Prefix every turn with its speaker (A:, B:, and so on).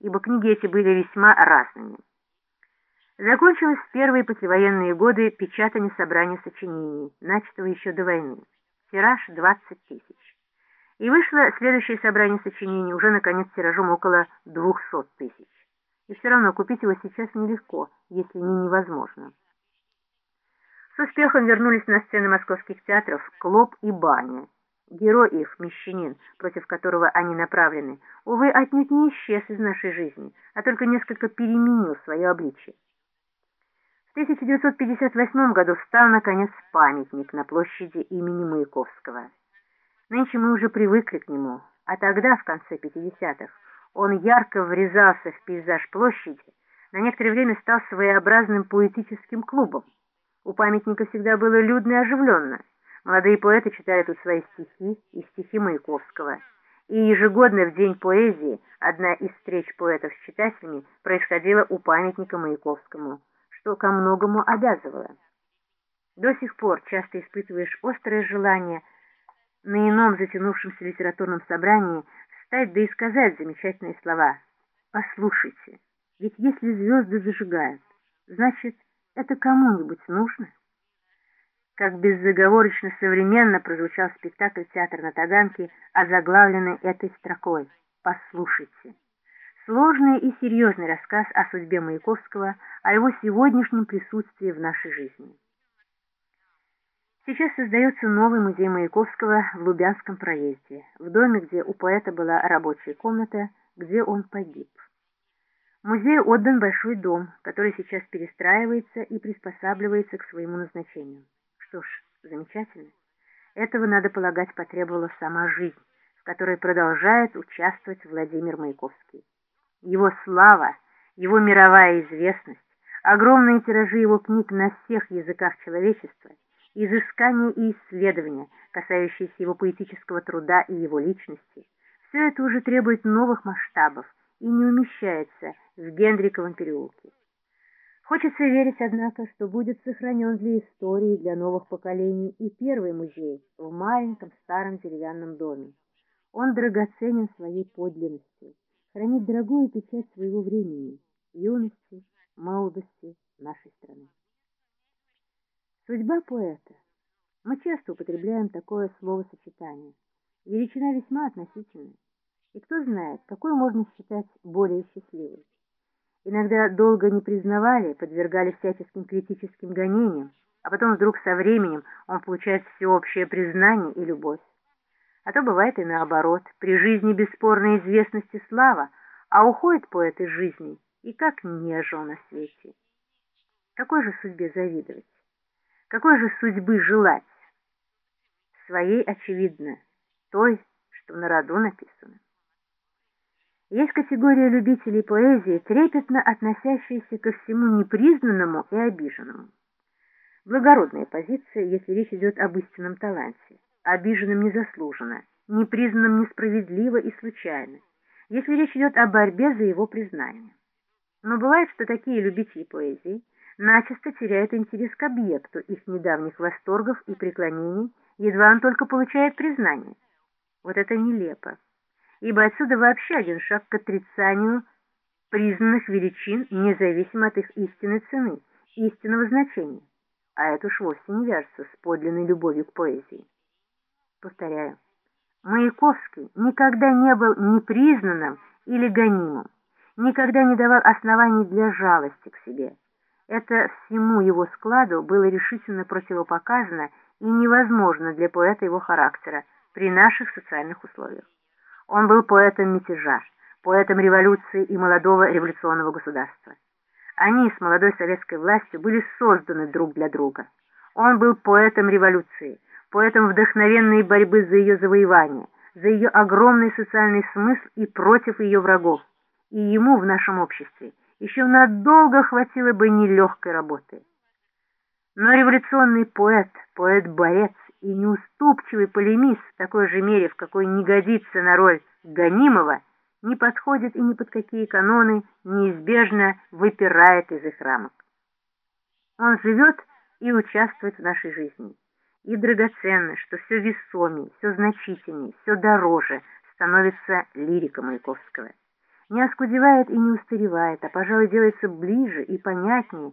A: ибо книги эти были весьма разными. Закончилось в первые послевоенные годы печатание собрания сочинений, начатого еще до войны. Тираж 20 тысяч. И вышло следующее собрание сочинений уже, наконец, тиражом около 200 тысяч. И все равно купить его сейчас нелегко, если не невозможно. С успехом вернулись на сцены московских театров «Клоп» и «Баня». Герой их, мещанин, против которого они направлены, увы, отнюдь не исчез из нашей жизни, а только несколько переменил свое обличие. В 1958 году встал, наконец, памятник на площади имени Маяковского. Нынче мы уже привыкли к нему, а тогда, в конце 50-х, он ярко врезался в пейзаж площади, на некоторое время стал своеобразным поэтическим клубом. У памятника всегда было людно и оживленно. Молодые поэты читали тут свои стихи и стихи Маяковского. И ежегодно в День поэзии одна из встреч поэтов с читателями происходила у памятника Маяковскому что ко многому обязывало. До сих пор часто испытываешь острое желание на ином затянувшемся литературном собрании встать да и сказать замечательные слова. «Послушайте, ведь если звезды зажигают, значит, это кому-нибудь нужно?» Как беззаговорочно современно прозвучал спектакль «Театр на Таганке», озаглавленный этой строкой «Послушайте». Сложный и серьезный рассказ о судьбе Маяковского, о его сегодняшнем присутствии в нашей жизни. Сейчас создается новый музей Маяковского в Лубянском проезде, в доме, где у поэта была рабочая комната, где он погиб. Музею отдан большой дом, который сейчас перестраивается и приспосабливается к своему назначению. Что ж, замечательно. Этого, надо полагать, потребовала сама жизнь, в которой продолжает участвовать Владимир Маяковский. Его слава, его мировая известность, огромные тиражи его книг на всех языках человечества, изыскания и исследования, касающиеся его поэтического труда и его личности, все это уже требует новых масштабов и не умещается в Генриковом переулке. Хочется верить, однако, что будет сохранен для истории, для новых поколений и первый музей в маленьком старом деревянном доме. Он драгоценен своей подлинностью хранит дорогую печать своего времени, юности, молодости нашей страны. Судьба поэта. Мы часто употребляем такое словосочетание. Величина весьма относительная. И кто знает, какой можно считать более счастливой. Иногда долго не признавали, подвергали всяческим критическим гонениям, а потом вдруг со временем он получает всеобщее признание и любовь. А то бывает и наоборот. При жизни бесспорной известности слава, а уходит поэт из жизни, и как не жил на свете. Какой же судьбе завидовать? Какой же судьбы желать? Своей, очевидно, той, что на роду написано. Есть категория любителей поэзии, трепетно относящаяся ко всему непризнанному и обиженному. Благородная позиция, если речь идет об истинном таланте обиженным незаслуженно, непризнанным несправедливо и случайно, если речь идет о борьбе за его признание. Но бывает, что такие любители поэзии начисто теряют интерес к объекту их недавних восторгов и преклонений, едва он только получает признание. Вот это нелепо, ибо отсюда вообще один шаг к отрицанию признанных величин, независимо от их истинной цены, истинного значения, а это уж вовсе не вяжется с подлинной любовью к поэзии. Повторяю, Маяковский никогда не был непризнанным или гонимым, никогда не давал оснований для жалости к себе. Это всему его складу было решительно противопоказано и невозможно для поэта его характера при наших социальных условиях. Он был поэтом мятежа, поэтом революции и молодого революционного государства. Они с молодой советской властью были созданы друг для друга. Он был поэтом революции, поэтом вдохновенной борьбы за ее завоевание, за ее огромный социальный смысл и против ее врагов. И ему в нашем обществе еще надолго хватило бы нелегкой работы. Но революционный поэт, поэт-борец и неуступчивый полемист в такой же мере, в какой не годится на роль гонимого, не подходит и ни под какие каноны неизбежно выпирает из их рамок. Он живет и участвует в нашей жизни и драгоценно, что все весомее, все значительнее, все дороже становится лирика Маяковского. не оскудевает и не устаревает, а, пожалуй, делается ближе и понятнее,